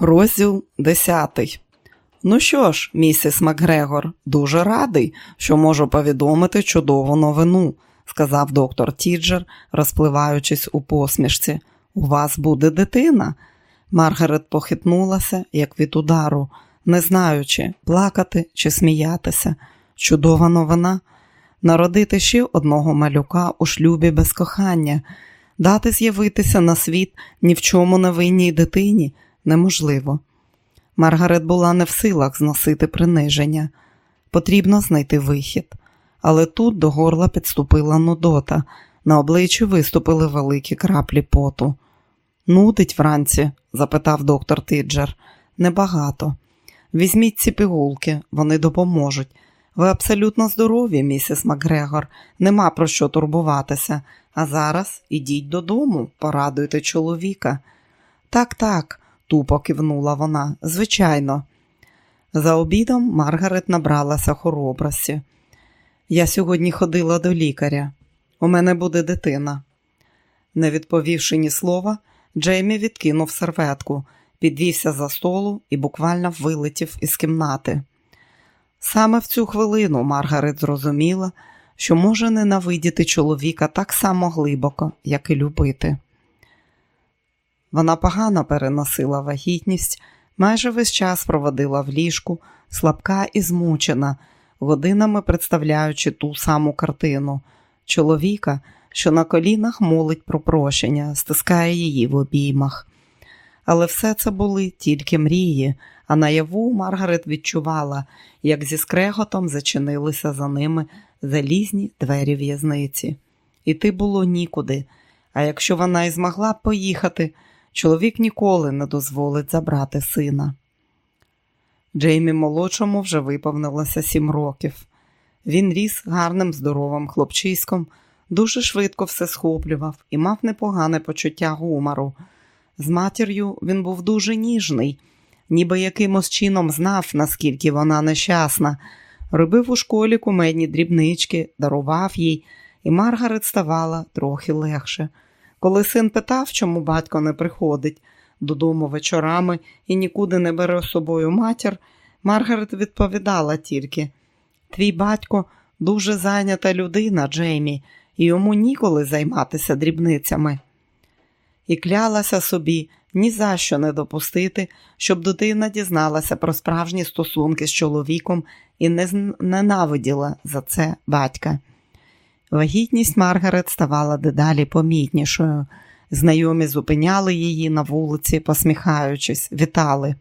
Розділ 10. Ну що ж, місіс Макгрегор, дуже радий, що можу повідомити чудову новину, сказав доктор Тіджер, розпливаючись у посмішці. У вас буде дитина. Маргарет похитнулася, як від удару, не знаючи, плакати чи сміятися. Чудова новина. Народити ще одного малюка у шлюбі без кохання, дати з'явитися на світ ні в чому невинній дитині неможливо. Маргарет була не в силах зносити приниження. Потрібно знайти вихід. Але тут до горла підступила Нудота, на обличчі виступили великі краплі поту. Нудить вранці? запитав доктор Тиджер. Небагато. Візьміть ці пігулки, вони допоможуть. Ви абсолютно здорові, місіс Макгрегор, нема про що турбуватися. А зараз ідіть додому, порадуйте чоловіка. Так, так, тупо кивнула вона. Звичайно. За обідом Маргарет набралася хоробрості. Я сьогодні ходила до лікаря. У мене буде дитина. Не відповівши ні слова, Джеймі відкинув серветку, підвівся за столу і буквально вилетів із кімнати. Саме в цю хвилину Маргарет зрозуміла, що може ненавидіти чоловіка так само глибоко, як і любити. Вона погано переносила вагітність, майже весь час проводила в ліжку, слабка і змучена, годинами представляючи ту саму картину чоловіка, що на колінах молить про прощення, стискає її в обіймах. Але все це були тільки мрії, а наяву Маргарет відчувала, як зі скреготом зачинилися за ними залізні двері в'язниці. Іти було нікуди, а якщо вона і змогла поїхати, чоловік ніколи не дозволить забрати сина. Джеймі молодшому вже виповнилося сім років. Він ріс гарним, здоровим хлопчиськом, дуже швидко все схоплював і мав непогане почуття гумору. З матір'ю він був дуже ніжний, ніби якимось чином знав, наскільки вона нещасна, робив у школі кумедні дрібнички, дарував їй, і Маргарет ставала трохи легше. Коли син питав, чому батько не приходить додому вечорами і нікуди не бере з собою матір, Маргарет відповідала тільки: Твій батько дуже зайнята людина, Джеймі, і йому ніколи займатися дрібницями. І клялася собі ні за що не допустити, щоб дитина дізналася про справжні стосунки з чоловіком і не ненавиділа за це батька. Вагітність Маргарет ставала дедалі помітнішою. Знайомі зупиняли її на вулиці, посміхаючись, вітали.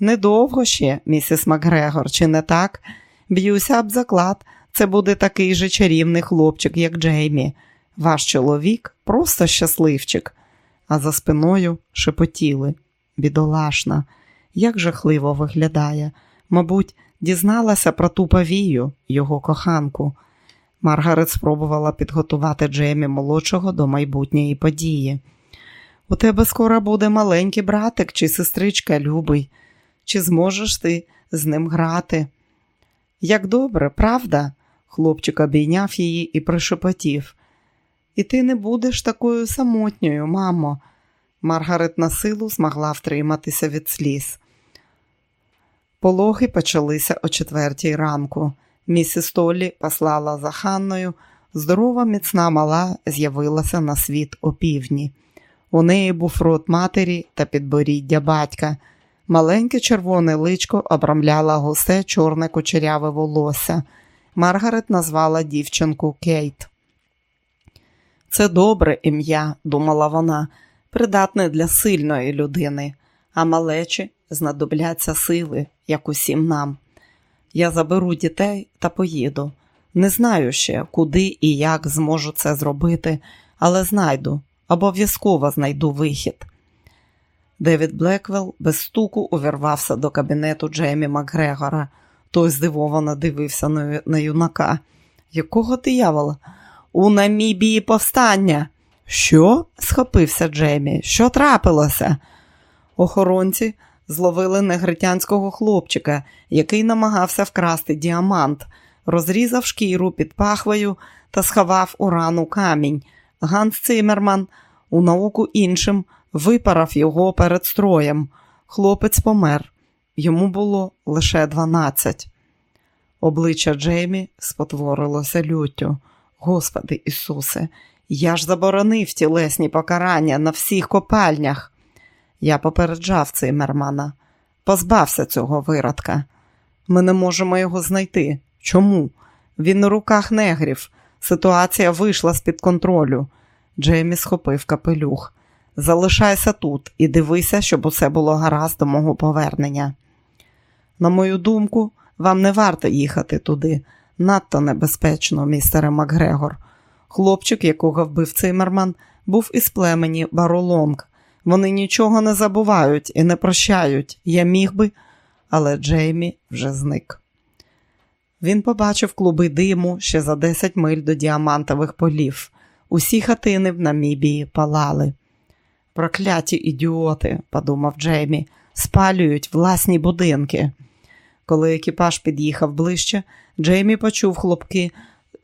Недовго ще, місіс Макгрегор, чи не так? Б'юся об заклад, це буде такий же чарівний хлопчик, як Джеймі. Ваш чоловік просто щасливчик. А за спиною шепотіли. Бідолашна, як жахливо виглядає. Мабуть, дізналася про ту павію, його коханку. Маргарет спробувала підготувати Джеймі молодшого до майбутньої події. У тебе скоро буде маленький братик чи сестричка любий. Чи зможеш ти з ним грати? Як добре, правда? Хлопчик обійняв її і прошепотів. І ти не будеш такою самотньою, мамо. Маргарет на силу змогла втриматися від сліз. Пологи почалися о четвертій ранку. Місіс Толі послала за Ханною. Здорова, міцна мала з'явилася на світ опівдні. У неї був рот матері та підборіддя батька. Маленьке червоне личко обрамляла густе чорне кучеряве волосся. Маргарет назвала дівчинку Кейт. Це добре ім'я, думала вона, придатне для сильної людини, а малечі знадобляться сили, як усім нам. Я заберу дітей та поїду. Не знаю ще, куди і як зможу це зробити, але знайду, обов'язково знайду вихід. Девід Блеквелл без стуку увірвався до кабінету Джеймі Макгрегора. Той здивовано дивився на юнака. Якого диявола? У Намібії повстання. Що? схопився Джеймі. Що трапилося? Охоронці зловили негритянського хлопчика, який намагався вкрасти діамант, розрізав шкіру під пахвою та сховав у рану камінь. Ганс Цимерман у науку іншим випарав його перед строєм. Хлопець помер, йому було лише дванадцять. Обличчя Джеймі спотворилося люттю. Господи Ісусе, я ж заборонив тілесні покарання на всіх копальнях. Я попереджав цимермана, позбався цього виродка. Ми не можемо його знайти. Чому? Він на руках негрів. Ситуація вийшла з-під контролю. Джеймі схопив капелюх. Залишайся тут і дивися, щоб усе було гаразд до мого повернення. На мою думку, вам не варто їхати туди. Надто небезпечно, містере Макгрегор. Хлопчик, якого вбив Цимерман, був із племені Баролонг. Вони нічого не забувають і не прощають. Я міг би, але Джеймі вже зник. Він побачив клуби диму ще за 10 миль до діамантових полів. Усі хатини в Намібії палали. Прокляті ідіоти, подумав Джеймі, спалюють власні будинки. Коли екіпаж під'їхав ближче, Джеймі почув хлопки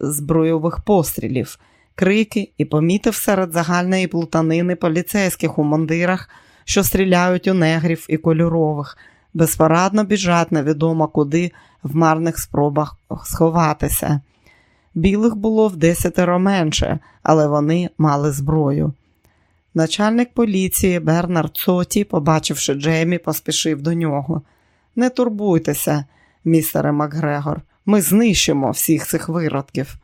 збройових пострілів, крики і помітив серед загальної плутанини поліцейських у мундирах, що стріляють у негрів і кольорових, безпорадно біжать невідомо куди в марних спробах сховатися. Білих було в десятеро менше, але вони мали зброю. Начальник поліції Бернард Соті, побачивши Джеймі, поспішив до нього. Не турбуйтеся, містере Макгрегор, ми знищимо всіх цих виродків.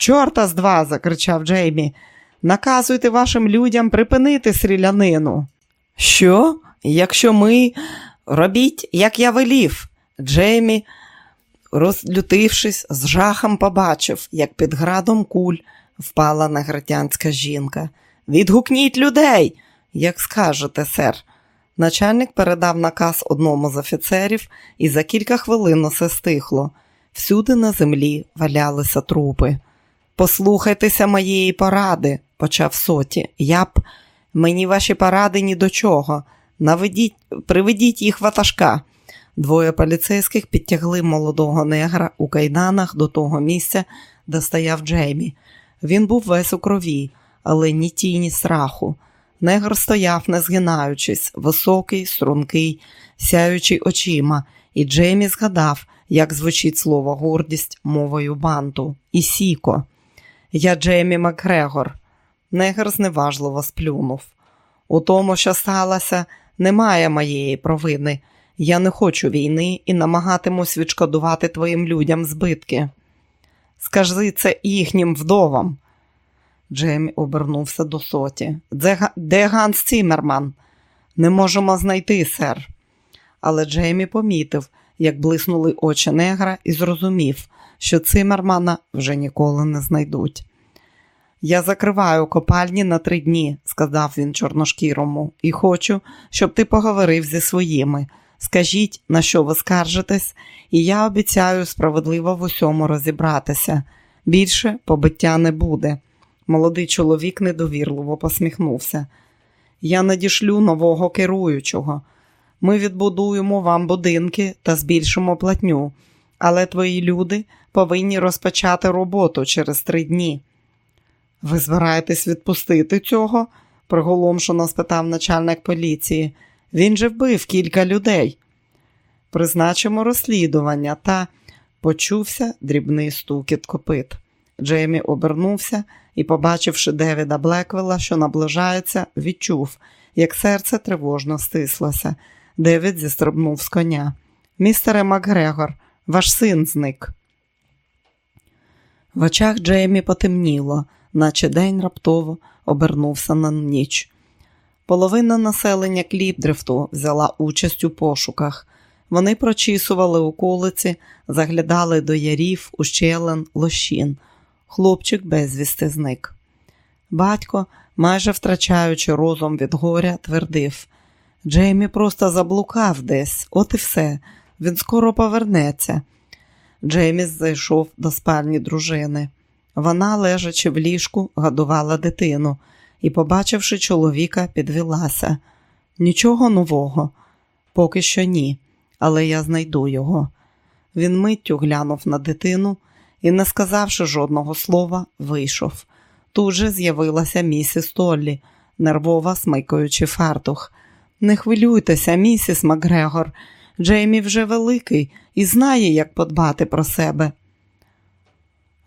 Чорта з два, закричав Джеймі. Наказуйте вашим людям припинити стрілянину. Що? Якщо ми робіть, як я велів, Джеймі, розлютившись, з жахом побачив, як під градом куль впала негритянська жінка. Відгукніть людей, як скажете, сер. Начальник передав наказ одному з офіцерів, і за кілька хвилин усе стихло. Всюди на землі валялися трупи. Послухайтеся моєї поради, почав соті. Я б мені ваші поради ні до чого. Наведіть, приведіть їх ватажка. Двоє поліцейських підтягли молодого негра у кайданах до того місця, де стояв Джеймі. Він був весь у крові, але ні тіні страху. Негр стояв, не згинаючись, високий, стрункий, сяючий очима, і Джеймі згадав, як звучить слово гордість мовою банту і сіко. Я Джеймі Макгрегор. Негр зневажливо сплюнув. У тому, що сталося, немає моєї провини. Я не хочу війни і намагатимусь відшкодувати твоїм людям збитки. Скажи це їхнім вдовам. Джеймі обернувся до соті. Де, де Ганс Цімерман? Не можемо знайти, сер. Але Джеймі помітив, як блиснули очі негра, і зрозумів, що Цимермана вже ніколи не знайдуть. Я закриваю копальні на три дні, сказав він чорношкірому, і хочу, щоб ти поговорив зі своїми. Скажіть, на що ви скаржитесь, і я обіцяю справедливо в усьому розібратися. Більше побиття не буде. Молодий чоловік недовірливо посміхнувся. Я надішлю нового керуючого. Ми відбудуємо вам будинки та збільшимо платню, але твої люди повинні розпочати роботу через три дні. Ви збираєтесь відпустити цього? приголомшено спитав начальник поліції. Він же вбив кілька людей. Призначимо розслідування та почувся дрібний стукіт копит. Джеймі обернувся і, побачивши Девіда Блеквелла, що наближається, відчув, як серце тривожно стислося. Девід зістрибнув з коня. Містере Макгрегор, ваш син зник. В очах Джеймі потемніло, наче день раптово обернувся на ніч. Половина населення Кліпдрифту взяла участь у пошуках. Вони прочісували околиці, заглядали до ярів, ущелин, лощин. Хлопчик безвісти зник. Батько, майже втрачаючи розум від горя, твердив Джеймі просто заблукав десь, от і все. Він скоро повернеться. Джейміс зайшов до спальні дружини. Вона, лежачи в ліжку, годувала дитину і, побачивши чоловіка, підвелася. Нічого нового, поки що ні, але я знайду його. Він миттю глянув на дитину і, не сказавши жодного слова, вийшов. Тут же з'явилася місіс Толлі, нервова смикаючи фартух. Не хвилюйтеся, місіс Макгрегор. Джеймі вже великий і знає, як подбати про себе.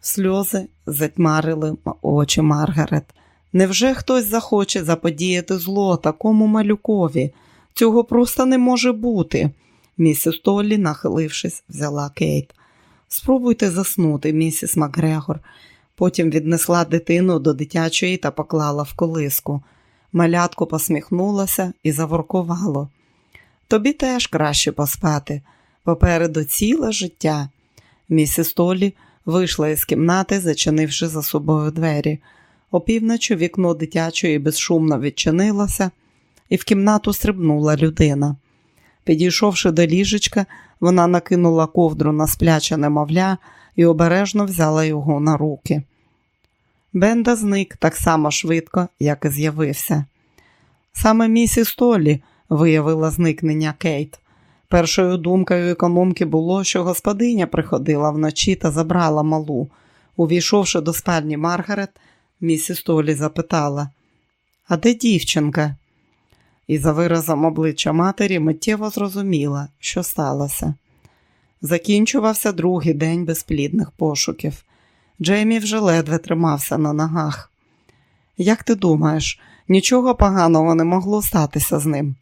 Сльози затьмарили очі Маргарет. Невже хтось захоче заподіяти зло такому малюкові? Цього просто не може бути. Місіс Толлі, нахилившись, взяла Кейт. Спробуйте заснути, місіс Макгрегор. Потім віднесла дитину до дитячої та поклала в колиску. Малятко посміхнулося і заворкувало. Тобі теж краще поспати. Попереду ціле життя. Місіс Толі вийшла із кімнати, зачинивши за собою двері. Опівночі вікно дитячої безшумно відчинилося, і в кімнату стрибнула людина. Підійшовши до ліжечка, вона накинула ковдру на спляче немовля і обережно взяла його на руки. Бенда зник так само швидко, як і з'явився. Саме місіс Толі виявила зникнення Кейт. Першою думкою економки було, що господиня приходила вночі та забрала малу. Увійшовши до спальні Маргарет, місіс Толі запитала, а де дівчинка? І за виразом обличчя матері миттєво зрозуміла, що сталося. Закінчувався другий день безплідних пошуків. Джеймі вже ледве тримався на ногах. Як ти думаєш, нічого поганого не могло статися з ним?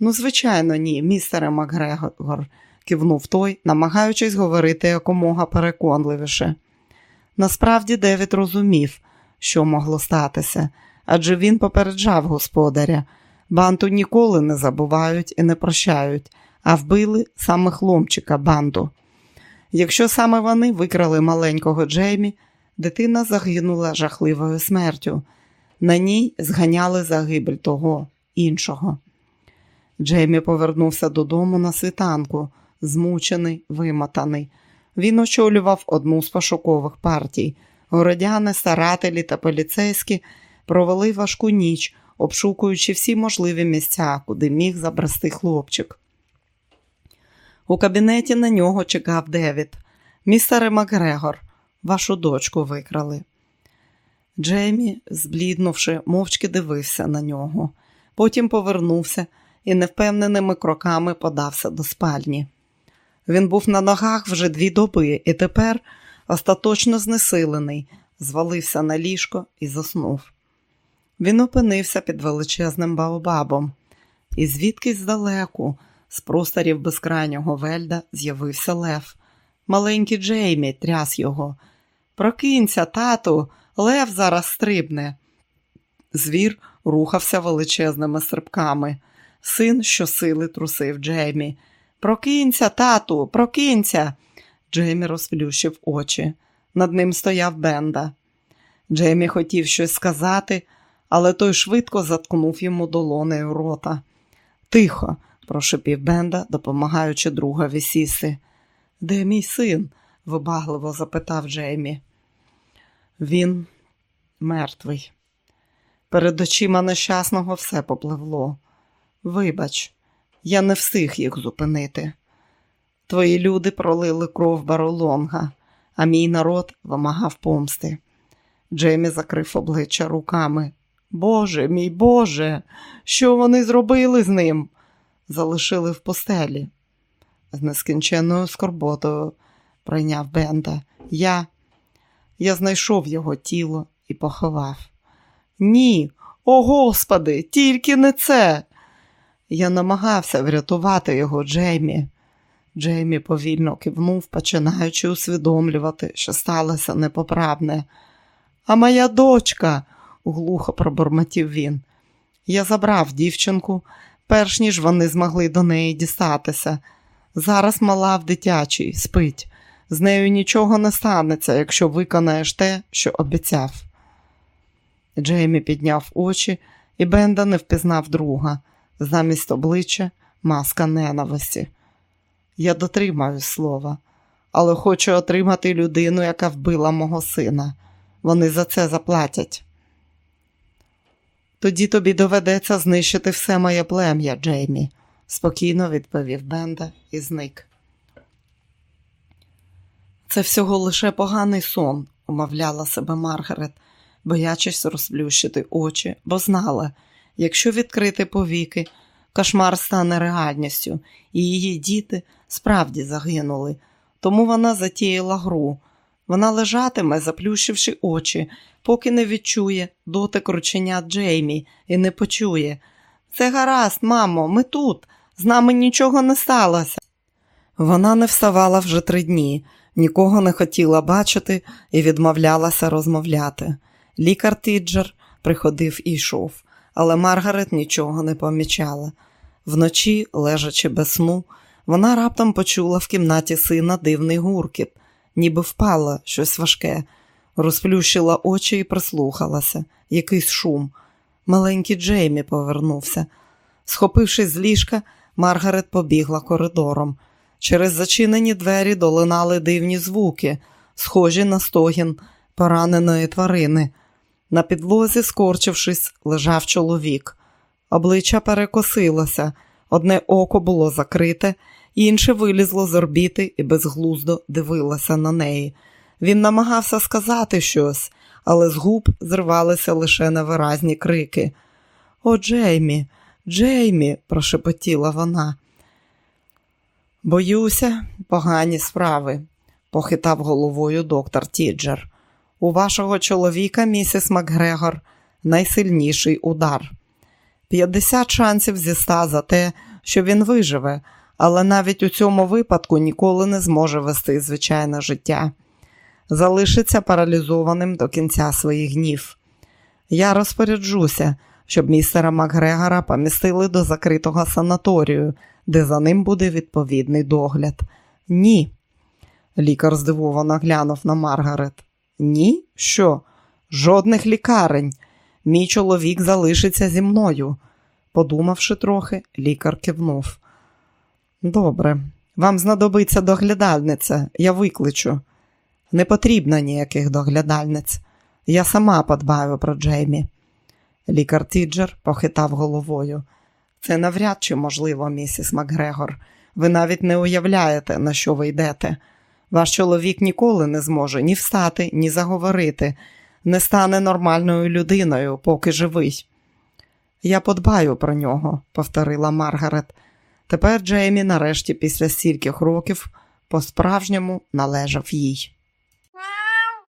Ну, звичайно, ні, містере Макгрегор, кивнув той, намагаючись говорити якомога переконливіше. Насправді Девід розумів, що могло статися, адже він попереджав господаря. Банту ніколи не забувають і не прощають, а вбили саме хлопчика банду. Якщо саме вони викрали маленького Джеймі, дитина загинула жахливою смертю. На ній зганяли загибель того іншого. Джеймі повернувся додому на світанку, змучений, вимотаний. Він очолював одну з пошукових партій. Городяни, старателі та поліцейські провели важку ніч, обшукуючи всі можливі місця, куди міг забрести хлопчик. У кабінеті на нього чекав Девід. Містере Макгрегор, вашу дочку викрали. Джеймі, збліднувши, мовчки дивився на нього. Потім повернувся і невпевненими кроками подався до спальні. Він був на ногах вже дві доби і тепер, остаточно знесилений, звалився на ліжко і заснув. Він опинився під величезним баобабом, і звідкись здалеку, з просторів безкрайнього вельда, з'явився Лев. Маленький Джеймі тряс його. Прокинься, тату, Лев зараз стрибне. Звір рухався величезними стрибками. Син щосили трусив Джеймі. Прокинься, тату, прокинься. Джеймі розплющив очі. Над ним стояв Бенда. Джеймі хотів щось сказати, але той швидко заткнув йому долонею рота. Тихо, прошепів Бенда, допомагаючи другові сісти. Де мій син? вибагливо запитав Джеймі. Він мертвий. Перед очима нещасного все попливло. Вибач, я не встиг їх зупинити. Твої люди пролили кров баролонга, а мій народ вимагав помсти. Джеймі закрив обличчя руками. Боже, мій Боже, що вони зробили з ним? Залишили в постелі. З нескінченною скорботою прийняв Бенда. Я Я знайшов його тіло і поховав. Ні, о Господи, тільки не це. Я намагався врятувати його, Джеймі. Джеймі повільно кивнув, починаючи усвідомлювати, що сталося непоправне. А моя дочка, глухо пробормотів він. Я забрав дівчинку, перш ніж вони змогли до неї дістатися. Зараз мала в дитячій, спить. З нею нічого не станеться, якщо виконаєш те, що обіцяв. Джеймі підняв очі, і Бенда не впізнав друга замість обличчя маска ненависті. Я дотримаю слова, але хочу отримати людину, яка вбила мого сина. Вони за це заплатять. Тоді тобі доведеться знищити все моє плем'я, Джеймі, спокійно відповів Бенда і зник. Це всього лише поганий сон, умовляла себе Маргарет, боячись розплющити очі, бо знала, якщо відкрити повіки, кошмар стане реальністю, і її діти справді загинули. Тому вона затіяла гру. Вона лежатиме, заплющивши очі, поки не відчує дотик рученят Джеймі і не почує. Це гаразд, мамо, ми тут. З нами нічого не сталося. Вона не вставала вже три дні, нікого не хотіла бачити і відмовлялася розмовляти. Лікар Тіджер приходив і йшов, але Маргарет нічого не помічала. Вночі, лежачи без сну, вона раптом почула в кімнаті сина дивний гуркіт, ніби впала щось важке, розплющила очі і прислухалася. Якийсь шум. Маленький Джеймі повернувся. Схопившись з ліжка, Маргарет побігла коридором. Через зачинені двері долинали дивні звуки, схожі на стогін пораненої тварини. На підлозі, скорчившись, лежав чоловік. Обличчя перекосилося, одне око було закрите, інше вилізло з орбіти і безглуздо дивилося на неї. Він намагався сказати щось, але з губ зривалися лише невиразні крики. О, Джеймі, Джеймі, прошепотіла вона. Боюся, погані справи, похитав головою доктор Тіджер. У вашого чоловіка, місіс Макгрегор, найсильніший удар. 50 шансів зі ста за те, що він виживе, але навіть у цьому випадку ніколи не зможе вести звичайне життя. Залишиться паралізованим до кінця своїх днів. Я розпоряджуся, щоб містера Макгрегора помістили до закритого санаторію, де за ним буде відповідний догляд. Ні. Лікар здивовано глянув на Маргарет. Ні? Що? Жодних лікарень. Мій чоловік залишиться зі мною. Подумавши трохи, лікар кивнув. Добре, вам знадобиться доглядальниця, я викличу. Не потрібно ніяких доглядальниць. Я сама подбаю про Джеймі. Лікар Тіджер похитав головою. Це навряд чи можливо, місіс Макгрегор. Ви навіть не уявляєте, на що ви йдете. Ваш чоловік ніколи не зможе ні встати, ні заговорити, не стане нормальною людиною, поки живий. Я подбаю про нього, повторила Маргарет. Тепер Джеймі, нарешті, після стільких років, по-справжньому належав їй.